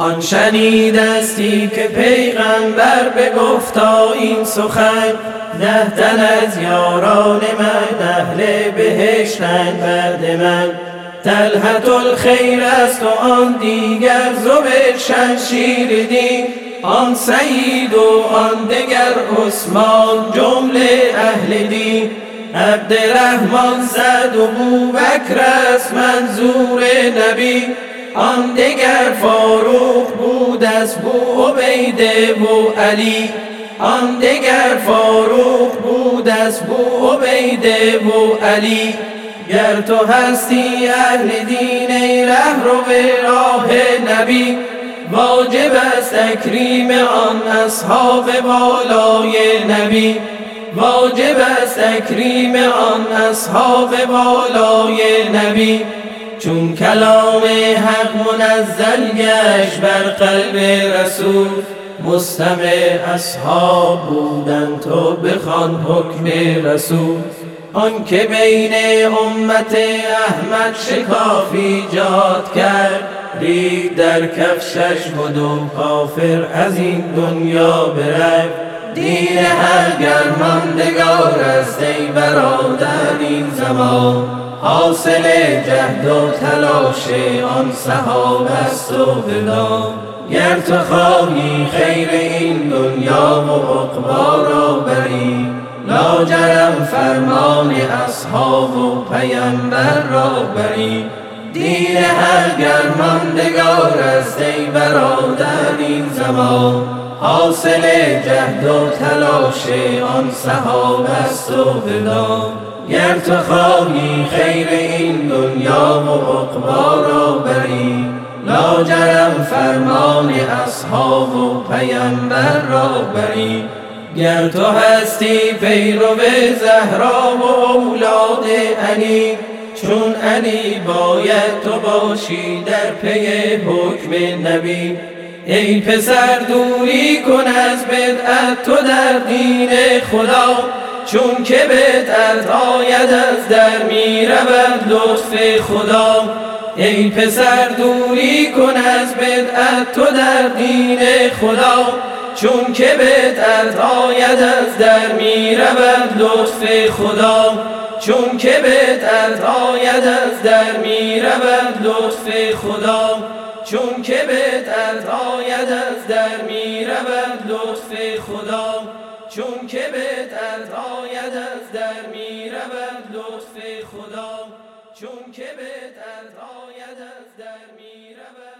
آن شنیدستی که پیغمبر بگفتا این سخن ده تن از یاران من اهل بهشتن بعد من. تلحت الخیر است و آن دیگر زبر شمشیر دین. آن سعید و آن دگر عثمان جمله اهل دین. عبدالرحمن زد و بوبکر است منظور نبی. آن دگر فاروق بود از بو عبیده و علی. آن دگر فاروق بود از بو عبیده و علی. گر تو هستی اهل دین ای ره رو به راه نبی. واجب است تکریم آن اصحاب بالای نبی. واجب است تکریم آن اصحاب بالای نبی. چون کلام حق منزل گشت بر قلب رسول مستمع اصحاب بودن تو بخوان حکم رسول. آن که بین امت احمد شکاف ایجاد کرد رید در کفشش و کافر از این دنیا برفت. دین هر گرماندگار است ای برادر این زمان. حاصل جهد و تلاش آن صحاب است و بدان گر تو خواهی خیر این دنیا و عقبا را بری لاجرم فرمان اصحاب و پیمبر را بری. دین هر گرماندگار است ای برادر این زمان. حاصل جهد و تلاش آن صحاب است و بدان گر تو خواهی خیر این دنیا و عقبا را بری لاجرم فرمان اصحاب و پیمبر را بری. گر تو هستی پیرو زهرا و اولاد علی چون علی باید تو باشی در پی حکم نبی. ای پسر دوری کن از بدعت تو در دین خدا. چون که بدعت آید از در می رود لطف خدا. ای پسر دوری کن از بدعت تو در دین خدا. چون که بدعت آید از در می رود لطف خدا. چون که بدعت آید از در می رود لطف خدا. چون که بدعت آید از در می رود لطف خدا. چون که بدعت آید از در می رود لطف خدا. چون که بدعت آید از در می رود